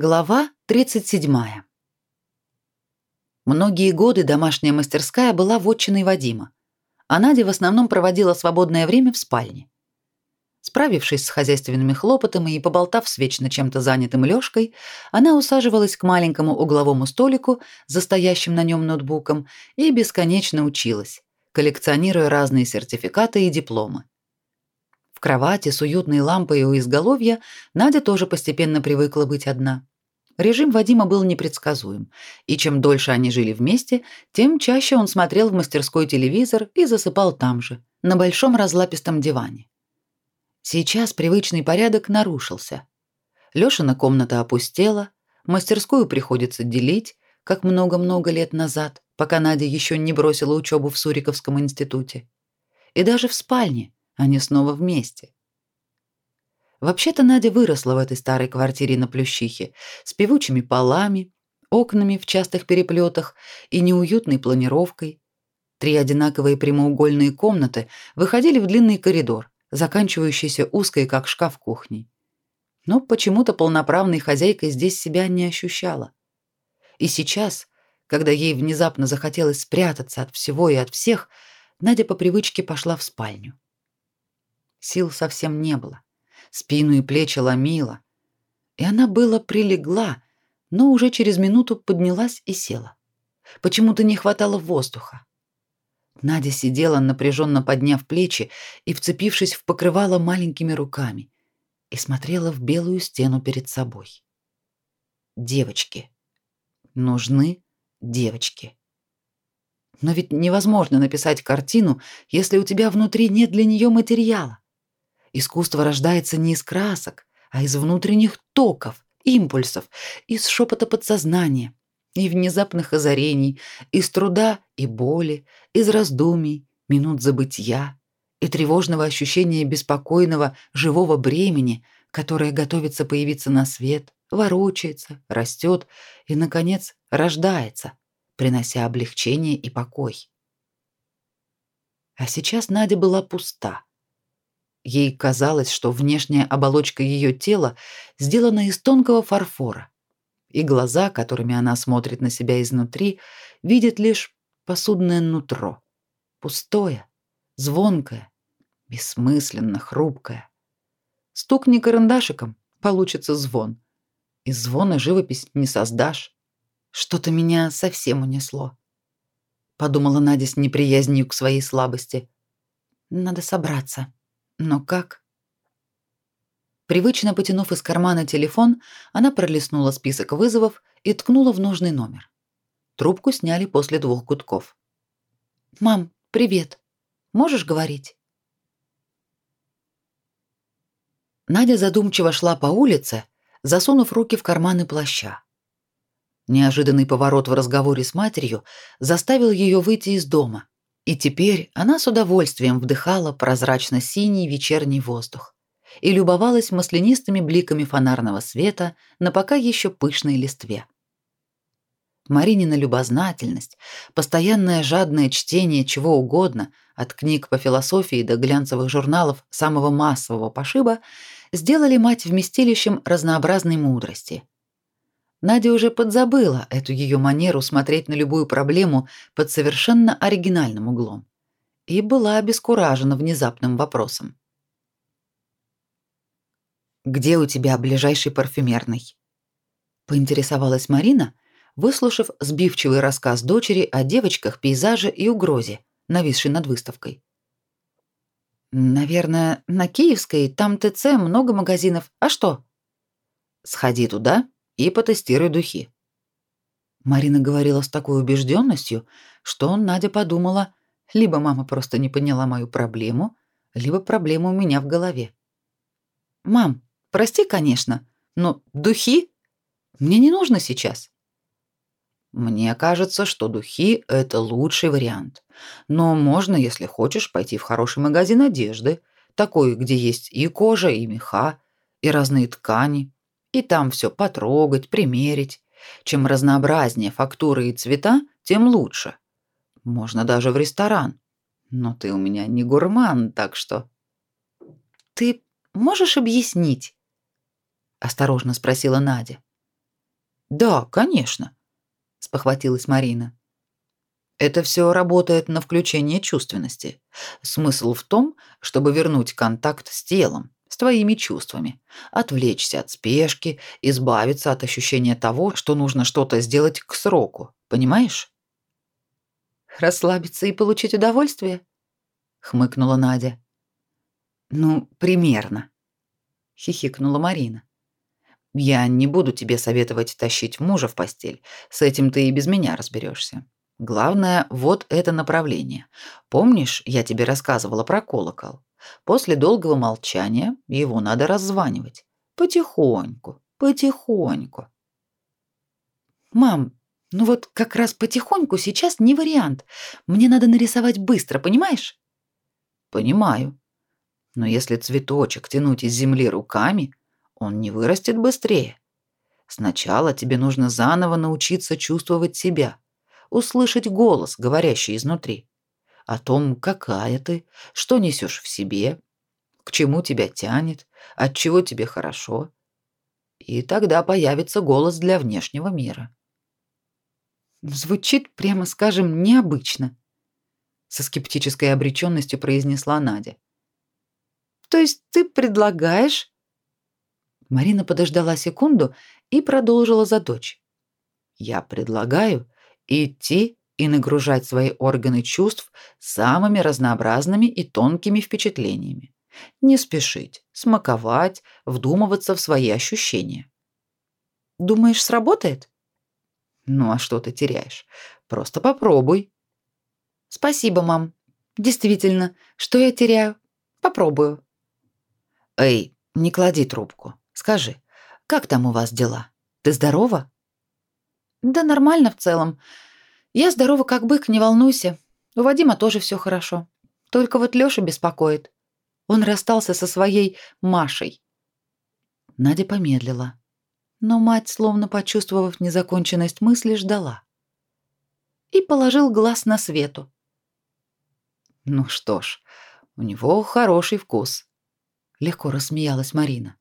Глава 37. Многие годы домашняя мастерская была вотчиной Вадима, а Надя в основном проводила свободное время в спальне. Справившись с хозяйственными хлопотами и поболтав с вечно чем-то занятым Лёшкой, она усаживалась к маленькому угловому столику, застоящим на нем ноутбуком, и бесконечно училась, коллекционируя разные сертификаты и дипломы. В кровати с уютной лампой у изголовья Надя тоже постепенно привыкла быть одна. Режим Вадима был непредсказуем, и чем дольше они жили вместе, тем чаще он смотрел в мастерской телевизор и засыпал там же, на большом разлапистом диване. Сейчас привычный порядок нарушился. Лёшина комната опустела, мастерскую приходится делить, как много-много лет назад, пока Надя еще не бросила учебу в Суриковском институте. И даже в спальне – они снова вместе. Вообще-то Надя выросла в этой старой квартире на Плющихе с певучими полами, окнами в частых переплетах и неуютной планировкой. Три одинаковые прямоугольные комнаты выходили в длинный коридор, заканчивающийся узкой, как шкаф кухней. Но почему-то полноправной хозяйкой здесь себя не ощущала. И сейчас, когда ей внезапно захотелось спрятаться от всего и от всех, Надя по привычке пошла в спальню. Сил совсем не было. Спину и плечи ломило. И она было прилегла, но уже через минуту поднялась и села. Почему-то не хватало воздуха. Надя сидела, напряженно подняв плечи и вцепившись в покрывало маленькими руками, и смотрела в белую стену перед собой. Девочки. Нужны девочки. Но ведь невозможно написать картину, если у тебя внутри нет для нее материала. Искусство рождается не из красок, а из внутренних токов, импульсов, из шепота подсознания и внезапных озарений, из труда и боли, из раздумий, минут забытья и тревожного ощущения беспокойного живого бремени, которое готовится появиться на свет, ворочается, растет и, наконец, рождается, принося облегчение и покой. А сейчас Надя была пуста. Ей казалось, что внешняя оболочка ее тела сделана из тонкого фарфора, и глаза, которыми она смотрит на себя изнутри, видят лишь посудное нутро, пустое, звонкое, бессмысленно хрупкое. Стукни карандашиком, получится звон. Из звона живопись не создашь. Что-то меня совсем унесло. Подумала Надя с неприязнью к своей слабости. Надо собраться. Но как? Привычно потянув из кармана телефон, она пролистнула список вызовов и ткнула в нужный номер. Трубку сняли после двух гудков. «Мам, привет. Можешь говорить?» Надя задумчиво шла по улице, засунув руки в карманы плаща. Неожиданный поворот в разговоре с матерью заставил ее выйти из дома, и теперь она с удовольствием вдыхала прозрачно-синий вечерний воздух и любовалась маслянистыми бликами фонарного света на пока еще пышной листве. Маринина любознательность, постоянное жадное чтение чего угодно, от книг по философии до глянцевых журналов самого массового пошиба, сделали мать вместилищем разнообразной мудрости – Надя уже подзабыла эту ее манеру смотреть на любую проблему под совершенно оригинальным углом и была обескуражена внезапным вопросом. «Где у тебя ближайший парфюмерный?» поинтересовалась Марина, выслушав сбивчивый рассказ дочери о девочках, пейзаже и угрозе, нависшей над выставкой. «Наверное, на Киевской, там ТЦ, много магазинов. А что?» «Сходи туда и потестируй духи. Марина говорила с такой убежденностью, что Надя подумала, либо мама просто не поняла мою проблему, либо проблема у меня в голове. Мам, прости, конечно, но духи мне не нужно сейчас. Мне кажется, что духи это лучший вариант. Но можно, если хочешь, пойти в хороший магазин одежды, такой, где есть и кожа, и меха, и разные ткани, и там все потрогать, примерить. Чем разнообразнее фактуры и цвета, тем лучше. Можно даже в ресторан. Но ты у меня не гурман, так что... Ты можешь объяснить? Осторожно спросила Надя. Да, конечно, спохватилась Марина. Это все работает на включение чувственности. Смысл в том, чтобы вернуть контакт с телом, с твоими чувствами, отвлечься от спешки, избавиться от ощущения того, что нужно что-то сделать к сроку. Понимаешь? Расслабиться и получить удовольствие? хмыкнула Надя. Ну, примерно, хихикнула Марина. Я не буду тебе советовать тащить мужа в постель. С этим ты и без меня разберешься. Главное вот это направление. Помнишь, я тебе рассказывала про колокол? После долгого молчания его надо раззванивать. Потихоньку, потихоньку. Мам, ну вот как раз потихоньку сейчас не вариант. Мне надо нарисовать быстро, понимаешь? Понимаю. Но если цветочек тянуть из земли руками, он не вырастет быстрее. Сначала тебе нужно заново научиться чувствовать себя, услышать голос, говорящий изнутри, о том, какая ты, что несешь в себе, к чему тебя тянет, от чего тебе хорошо. И тогда появится голос для внешнего мира. Звучит, прямо скажем, необычно, со скептической обреченностью произнесла Надя. То есть ты предлагаешь Марина подождала секунду и продолжила за дочь. Я предлагаю идти и нагружать свои органы чувств самыми разнообразными и тонкими впечатлениями. Не спешить, смаковать, вдумываться в свои ощущения. Думаешь, сработает? Ну а что ты теряешь? Просто попробуй. Спасибо, мам. Действительно, что я теряю? Попробую. Эй, не клади трубку. Скажи, как там у вас дела? Ты здорова? Да нормально в целом. Я здорова как бык, не волнуйся. У Вадима тоже все хорошо. Только вот Лёша беспокоит. Он расстался со своей Машей. Надя помедлила. Но мать, словно почувствовав незаконченность мысли, ждала. И положил глаз на Свету. Ну что ж, у него хороший вкус. Легко рассмеялась Марина.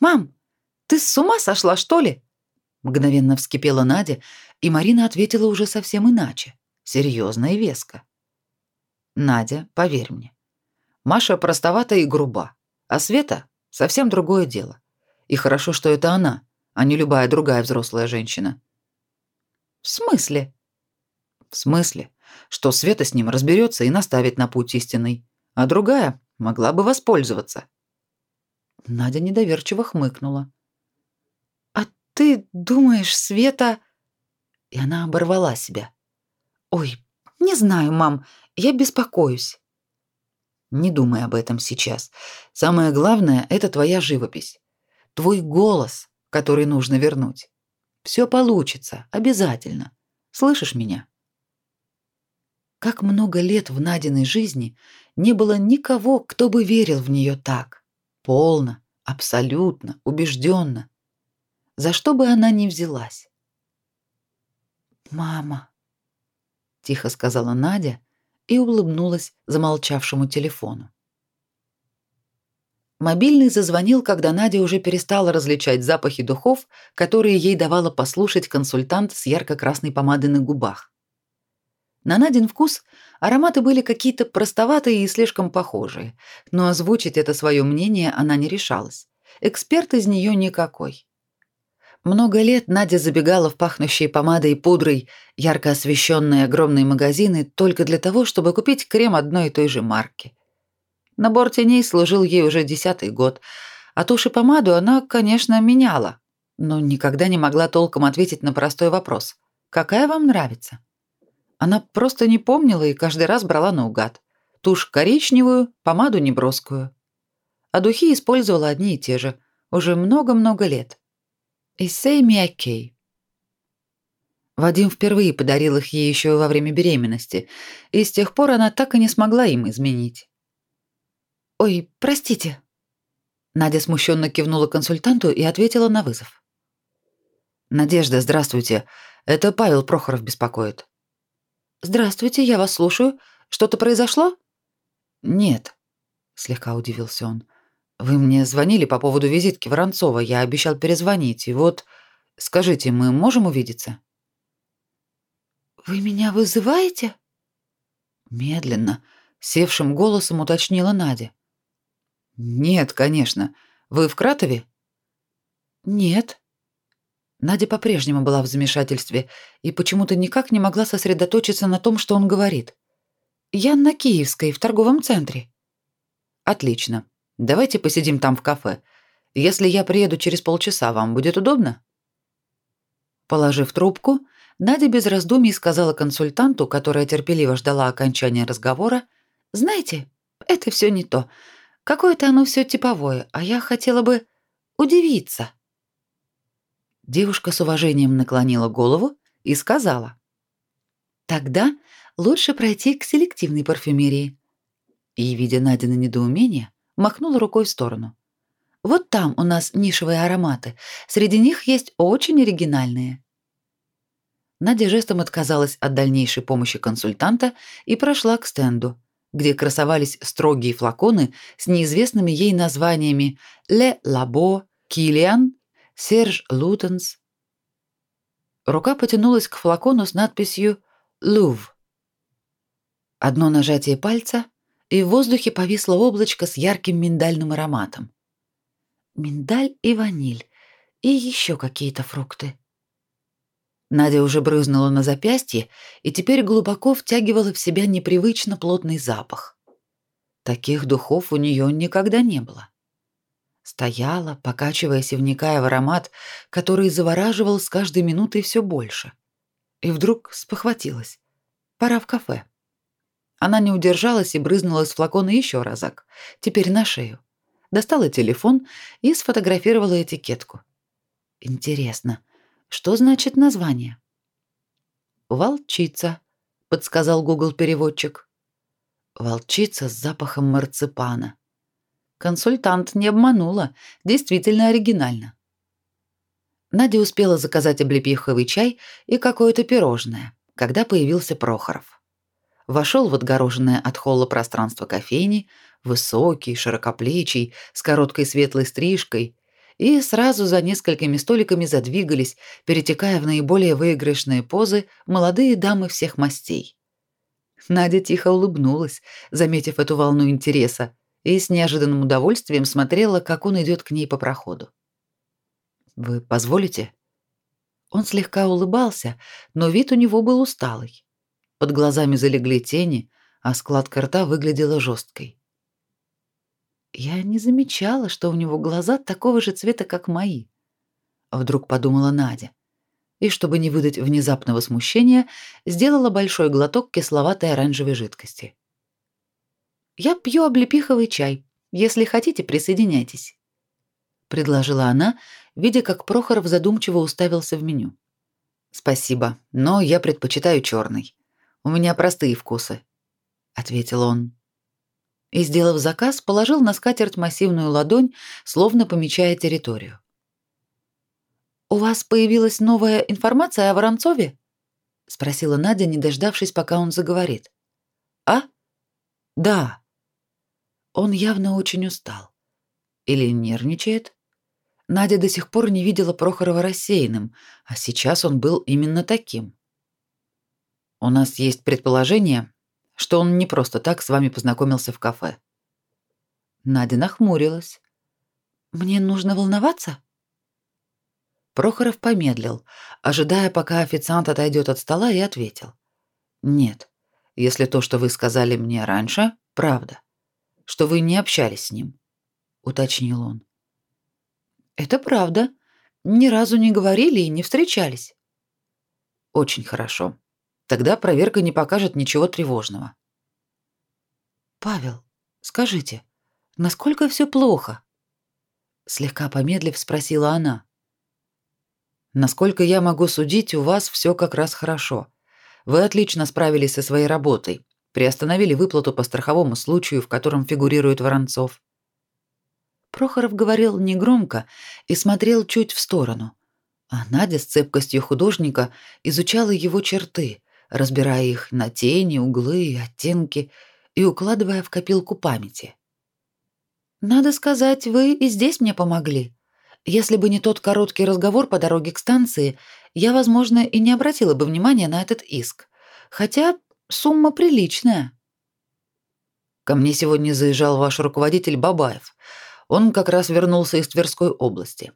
«Мам, ты с ума сошла, что ли?» Мгновенно вскипела Надя, и Марина ответила уже совсем иначе, серьезно и веско. «Надя, поверь мне, Маша простовата и груба, а Света — совсем другое дело. И хорошо, что это она, а не любая другая взрослая женщина». «В смысле?» «В смысле, что Света с ним разберется и наставит на путь истинный, а другая могла бы воспользоваться». Надя недоверчиво хмыкнула. «А ты думаешь, Света...» И она оборвала себя. «Ой, не знаю, мам, я беспокоюсь». «Не думай об этом сейчас. Самое главное — это твоя живопись. Твой голос, который нужно вернуть. Все получится, обязательно. Слышишь меня?» Как много лет в Надиной жизни не было никого, кто бы верил в нее так. Полно, абсолютно, убежденно. За что бы она ни взялась. «Мама», — тихо сказала Надя и улыбнулась замолчавшему телефону. Мобильный зазвонил, когда Надя уже перестала различать запахи духов, которые ей давала послушать консультант с ярко-красной помадой на губах. На Надин вкус ароматы были какие-то простоватые и слишком похожие, но озвучить это свое мнение она не решалась. Эксперт из нее никакой. Много лет Надя забегала в пахнущие помадой и пудрой, ярко освещенные огромные магазины только для того, чтобы купить крем одной и той же марки. Набор теней служил ей уже десятый год, а тушь и помаду она, конечно, меняла, но никогда не могла толком ответить на простой вопрос. «Какая вам нравится?» Она просто не помнила и каждый раз брала наугад. Тушь коричневую, помаду неброскую. А духи использовала одни и те же, уже много-много лет. Исей Миакей. Вадим впервые подарил их ей еще во время беременности, и с тех пор она так и не смогла им изменить. «Ой, простите». Надя смущенно кивнула консультанту и ответила на вызов. «Надежда, здравствуйте. Это Павел Прохоров беспокоит». «Здравствуйте, я вас слушаю. Что-то произошло?» «Нет», — слегка удивился он. «Вы мне звонили по поводу визитки Воронцова. Я обещал перезвонить, и вот Скажите, мы можем увидеться? Вы меня вызываете? Медленно, севшим голосом уточнила Надя. Нет, конечно. Вы в Кратове? Нет. Надя по-прежнему была в замешательстве и почему-то никак не могла сосредоточиться на том, что он говорит. Я на Киевской, в торговом центре. Отлично. Давайте посидим там в кафе. Если я приеду через полчаса, вам будет удобно? Положив трубку, Надя без раздумий сказала консультанту, которая терпеливо ждала окончания разговора, «Знаете, это все не то. Какое-то оно все типовое, а я хотела бы удивиться». Девушка с уважением наклонила голову и сказала, «Тогда лучше пройти к селективной парфюмерии». И, видя Надя на недоумение, махнула рукой в сторону. «Вот там у нас нишевые ароматы. Среди них есть очень оригинальные». Надя жестом отказалась от дальнейшей помощи консультанта и прошла к стенду, где красовались строгие флаконы с неизвестными ей названиями «Ле Лабо», «Киллиан», «Серж Лутенс». Рука потянулась к флакону с надписью «Лув». Одно нажатие пальца, и в воздухе повисло облачко с ярким миндальным ароматом. Миндаль и ваниль, и еще какие-то фрукты. Надя уже брызнула на запястье и теперь глубоко втягивала в себя непривычно плотный запах. Таких духов у нее никогда не было. Стояла, покачиваясь и вникая в аромат, который завораживал с каждой минутой все больше. И вдруг спохватилась. Пора в кафе. Она не удержалась и брызнула из флакона еще разок, теперь на шею. Достала телефон и сфотографировала этикетку. Интересно, что значит название? Волчица, подсказал Google переводчик. Волчица с запахом марципана. Консультант не обманула, действительно оригинально. Надя успела заказать облепиховый чай и какое-то пирожное, когда появился Прохоров. Вошел в отгороженное от холла пространство кофейни, высокий, широкоплечий, с короткой светлой стрижкой, и сразу за несколькими столиками задвигались, перетекая в наиболее выигрышные позы молодые дамы всех мастей. Надя тихо улыбнулась, заметив эту волну интереса, и с неожиданным удовольствием смотрела, как он идет к ней по проходу. «Вы позволите?» Он слегка улыбался, но вид у него был усталый. Под глазами залегли тени, а складка рта выглядела жесткой. Я не замечала, что у него глаза такого же цвета, как мои. Вдруг подумала Надя. И чтобы не выдать внезапного смущения, сделала большой глоток кисловатой оранжевой жидкости. Я пью облепиховый чай. Если хотите, присоединяйтесь, предложила она, видя, как Прохоров задумчиво уставился в меню. Спасибо, но я предпочитаю черный. У меня простые вкусы, ответил он и, сделав заказ, положил на скатерть массивную ладонь, словно помечая территорию. «У вас появилась новая информация о Воронцове?» — спросила Надя, не дождавшись, пока он заговорит. «А? Да». Он явно очень устал. Или нервничает? Надя до сих пор не видела Прохорова рассеянным, а сейчас он был именно таким. «У нас есть предположение, что он не просто так с вами познакомился в кафе. Надя нахмурилась. Мне нужно волноваться? Прохоров помедлил, ожидая, пока официант отойдет от стола, и ответил: "Нет. Если то, что вы сказали мне раньше, правда, что вы не общались с ним", уточнил он. "Это правда. Ни разу не говорили и не встречались". "Очень хорошо. Тогда проверка не покажет ничего тревожного. Павел, скажите, насколько все плохо? Слегка помедлив спросила она. Насколько я могу судить, у вас все как раз хорошо. Вы отлично справились со своей работой, приостановили выплату по страховому случаю, в котором фигурирует Воронцов. Прохоров говорил негромко и смотрел чуть в сторону, а Надя с цепкостью художника изучала его черты, разбирая их на тени, углы и оттенки и укладывая в копилку памяти. «Надо сказать, вы и здесь мне помогли. Если бы не тот короткий разговор по дороге к станции, я, возможно, и не обратила бы внимания на этот иск. Хотя сумма приличная. Ко мне сегодня заезжал ваш руководитель Бабаев. Он как раз вернулся из Тверской области.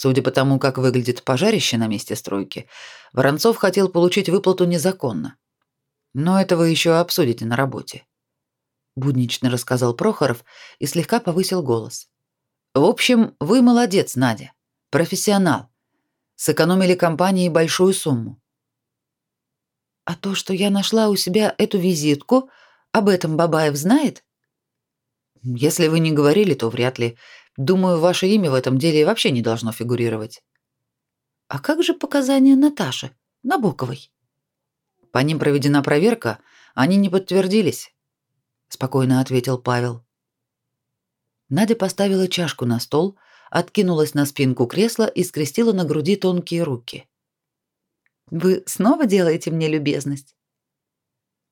Судя по тому, как выглядит пожарище на месте стройки, Воронцов хотел получить выплату незаконно. Но это вы еще обсудите на работе. Буднично рассказал Прохоров и слегка повысил голос. В общем, вы молодец, Надя. Профессионал. Сэкономили компании большую сумму. А то, что я нашла у себя эту визитку, об этом Бабаев знает? Если вы не говорили, то вряд ли. Думаю, ваше имя в этом деле вообще не должно фигурировать. А как же показания Наташи Набоковой? По ним проведена проверка, они не подтвердились, спокойно ответил Павел. Надя поставила чашку на стол, откинулась на спинку кресла и скрестила на груди тонкие руки. Вы снова делаете мне любезность?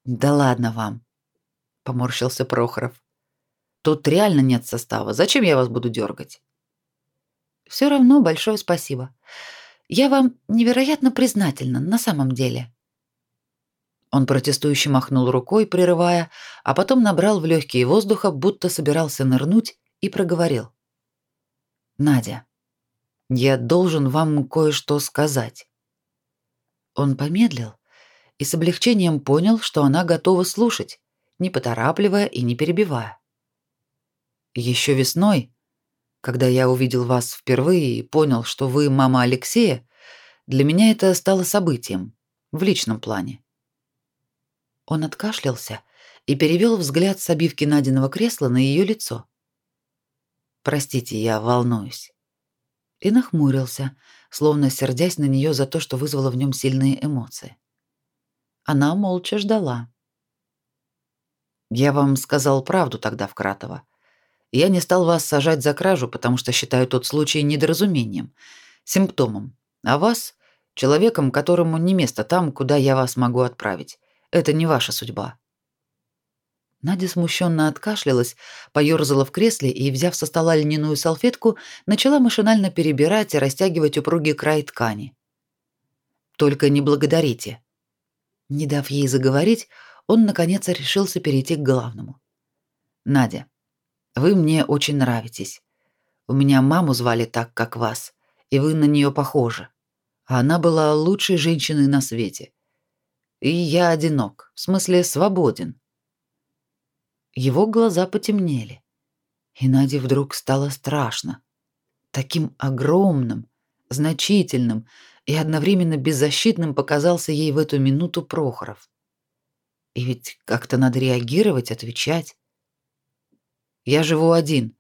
Да ладно вам, поморщился Прохоров. Тут реально нет состава. Зачем я вас буду дергать? Все равно большое спасибо. Я вам невероятно признательна на самом деле. Он протестующе махнул рукой, прерывая, а потом набрал в легкие воздуха, будто собирался нырнуть, и проговорил. «Надя, я должен вам кое-что сказать». Он помедлил и с облегчением понял, что она готова слушать, не поторапливая и не перебивая. Еще весной, когда я увидел вас впервые и понял, что вы мама Алексея, для меня это стало событием в личном плане. Он откашлялся и перевел взгляд с обивки Надиного кресла на ее лицо. Простите, я волнуюсь. И нахмурился, словно сердясь на нее за то, что вызвало в нем сильные эмоции. Она молча ждала. Я вам сказал правду тогда в Кратово. Я не стал вас сажать за кражу, потому что считаю тот случай недоразумением, симптомом, а вас — человеком, которому не место там, куда я вас могу отправить. Это не ваша судьба». Надя смущенно откашлялась, поёрзала в кресле и, взяв со стола льняную салфетку, начала машинально перебирать и растягивать упругий край ткани. «Только не благодарите». Не дав ей заговорить, он, наконец, решился перейти к главному. «Надя, вы мне очень нравитесь. У меня маму звали так, как вас, и вы на нее похожи. А она была лучшей женщиной на свете. И я одинок, в смысле свободен. Его глаза потемнели. И Наде вдруг стало страшно. Таким огромным, значительным и одновременно беззащитным показался ей в эту минуту Прохоров. И ведь как-то надо реагировать, отвечать. Я живу один.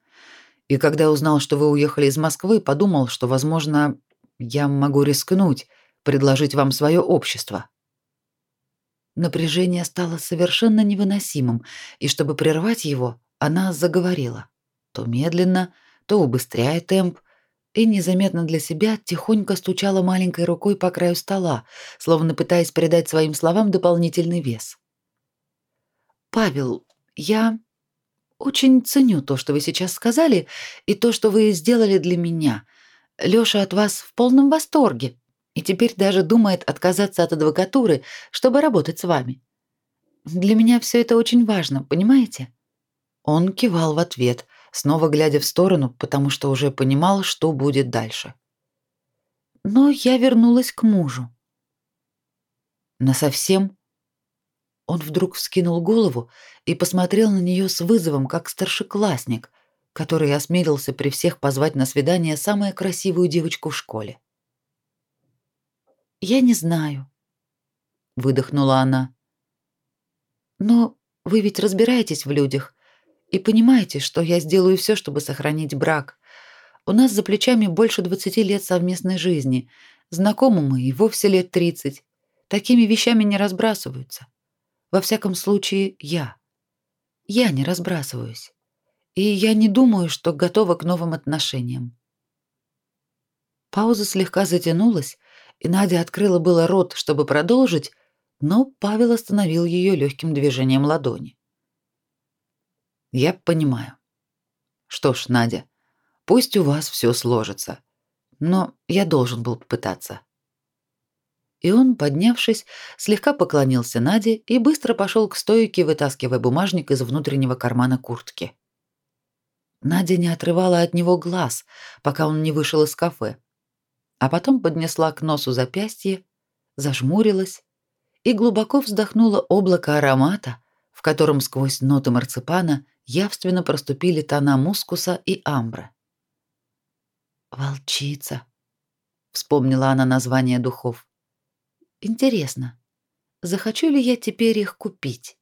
И когда узнал, что вы уехали из Москвы, подумал, что, возможно, я могу рискнуть, предложить вам свое общество. Напряжение стало совершенно невыносимым, и чтобы прервать его, она заговорила, то медленно, то убыстряя темп, и незаметно для себя тихонько стучала маленькой рукой по краю стола, словно пытаясь придать своим словам дополнительный вес. Павел, я очень ценю то, что вы сейчас сказали, и то, что вы сделали для меня. Лёша от вас в полном восторге, и теперь даже думает отказаться от адвокатуры, чтобы работать с вами. Для меня все это очень важно, понимаете? Он кивал в ответ, снова глядя в сторону, потому что уже понимал, что будет дальше. Но я вернулась к мужу. На совсем он вдруг вскинул голову и посмотрел на нее с вызовом, как старшеклассник, который осмелился при всех позвать на свидание самую красивую девочку в школе. «Я не знаю», — выдохнула она. «Но вы ведь разбираетесь в людях и понимаете, что я сделаю все, чтобы сохранить брак. У нас за плечами больше двадцати лет совместной жизни. Знакомы мы и вовсе лет тридцать. Такими вещами не разбрасываются. Во всяком случае, я. Я не разбрасываюсь. И я не думаю, что готова к новым отношениям. Пауза слегка затянулась, и Надя открыла было рот, чтобы продолжить, но Павел остановил ее легким движением ладони. Я понимаю. Что ж, Надя, пусть у вас все сложится. но я должен был попытаться. И он, поднявшись, слегка поклонился Наде и быстро пошел к стойке, вытаскивая бумажник из внутреннего кармана куртки. Надя не отрывала от него глаз, пока он не вышел из кафе, а потом поднесла к носу запястье, зажмурилась и глубоко вздохнула облако аромата, в котором сквозь ноты марципана явственно проступили тона мускуса и амбра. «Волчица», — вспомнила она название духов. «Интересно, захочу ли я теперь их купить?»